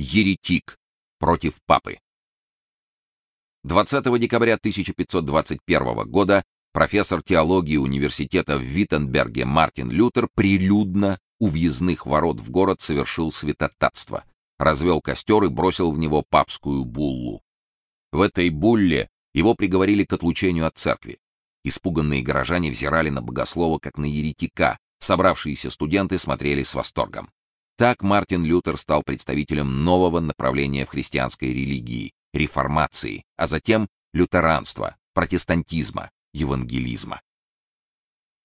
еретик против папы. 20 декабря 1521 года профессор теологии университета в Виттенберге Мартин Лютер прилюдно у въездных ворот в город совершил святотатство, развел костер и бросил в него папскую буллу. В этой булле его приговорили к отлучению от церкви. Испуганные горожане взирали на богослова как на еретика, собравшиеся студенты смотрели с восторгом. Так Мартин Лютер стал представителем нового направления в христианской религии реформации, а затем лютеранства, протестантизма, евангелизма.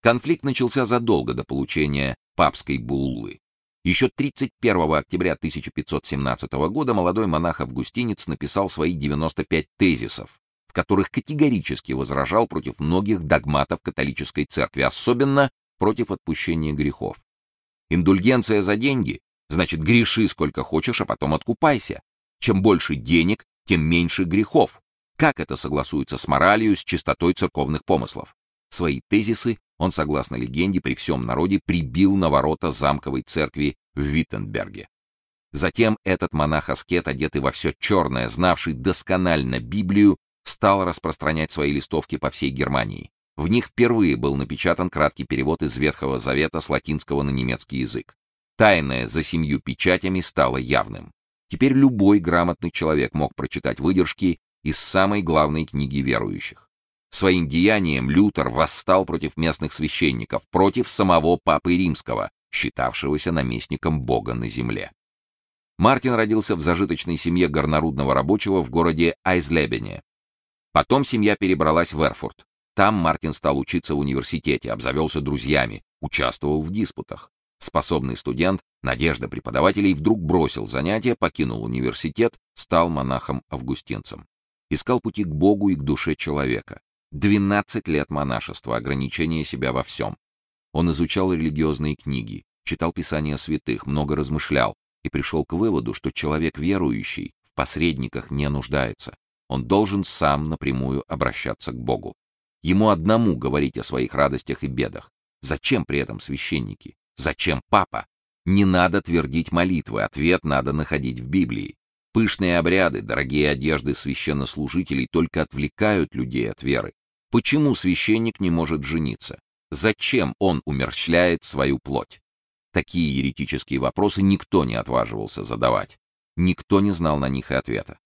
Конфликт начался задолго до получения папской буллы. Еще 31 октября 1517 года молодой монах-августинец написал свои 95 тезисов, в которых категорически возражал против многих догматов католической церкви, особенно против отпущения грехов. Индульгенция за деньги значит греши сколько хочешь, а потом откупайся. Чем больше денег, тем меньше грехов. Как это согласуется с моралью, с чистотой церковных помыслов? Свои тезисы он, согласно легенде, при всем народе прибил на ворота замковой церкви в Виттенберге. Затем этот монах-аскет, одетый во все черное, знавший досконально Библию, стал распространять свои листовки по всей Германии. В них впервые был напечатан краткий перевод из Ветхого Завета с латинского на немецкий язык. Тайное за семью печатями стало явным. Теперь любой грамотный человек мог прочитать выдержки из самой главной книги верующих. Своим деянием Лютер восстал против местных священников, против самого папы Римского, считавшегося наместником Бога на земле. Мартин родился в зажиточной семье горнорудного рабочего в городе Айзлебене. Потом семья перебралась в Эрфурт. Там Мартин стал учиться в университете, обзавелся друзьями, участвовал в диспутах. Способный студент, надежда преподавателей, вдруг бросил занятия, покинул университет, стал монахом-августинцем. Искал пути к Богу и к душе человека. 12 лет монашества, ограничения себя во всем. Он изучал религиозные книги, читал писания святых, много размышлял и пришел к выводу, что человек верующий в посредниках не нуждается. Он должен сам напрямую обращаться к Богу. Ему одному говорить о своих радостях и бедах. Зачем при этом священники? Зачем папа? Не надо твердить молитвы, ответ надо находить в Библии. Пышные обряды, дорогие одежды священнослужителей только отвлекают людей от веры. Почему священник не может жениться? Зачем он умерщвляет свою плоть? Такие еретические вопросы никто не отваживался задавать. Никто не знал на них и ответа.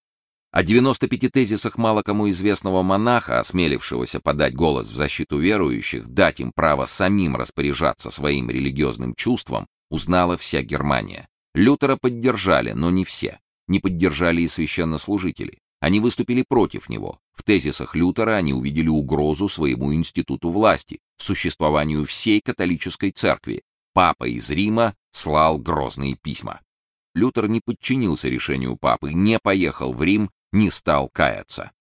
О 95 тезисах мало кому известного монаха, осмелившегося подать голос в защиту верующих, дать им право самим распоряжаться своим религиозным чувством, узнала вся Германия. Лютера поддержали, но не все. Не поддержали и священнослужители. Они выступили против него. В тезисах Лютера они увидели угрозу своему институту власти, существованию всей католической церкви. Папа из Рима слал грозные письма. Лютер не подчинился решению папы, не поехал в Рим не стал каяться.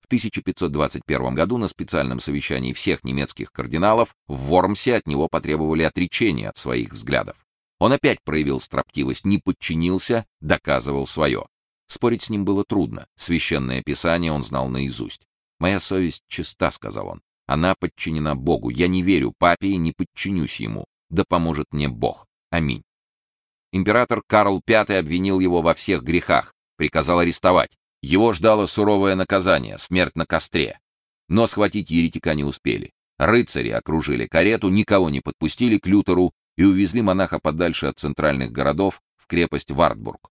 В 1521 году на специальном совещании всех немецких кардиналов в Вормсе от него потребовали отречения от своих взглядов. Он опять проявил строптивость, не подчинился, доказывал свое. Спорить с ним было трудно. Священное писание он знал наизусть. «Моя совесть чиста», — сказал он. «Она подчинена Богу. Я не верю папе и не подчинюсь ему. Да поможет мне Бог. Аминь». Император Карл V обвинил его во всех грехах, приказал арестовать. Его ждало суровое наказание смерть на костре. Но схватить еретика не успели. Рыцари окружили карету, никого не подпустили к Лютеру и увезли монаха подальше от центральных городов в крепость Вартбург.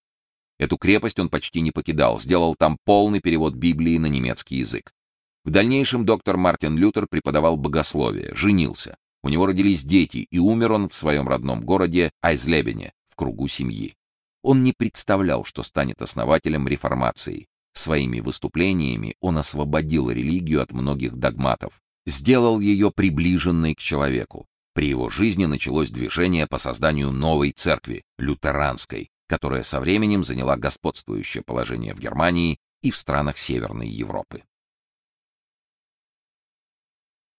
Эту крепость он почти не покидал, сделал там полный перевод Библии на немецкий язык. В дальнейшем доктор Мартин Лютер преподавал богословие, женился. У него родились дети, и умер он в своем родном городе Айзлебене, в кругу семьи. Он не представлял, что станет основателем реформации, Своими выступлениями он освободил религию от многих догматов, сделал ее приближенной к человеку. При его жизни началось движение по созданию новой церкви, лютеранской, которая со временем заняла господствующее положение в Германии и в странах Северной Европы.